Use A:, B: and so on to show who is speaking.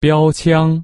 A: 标枪。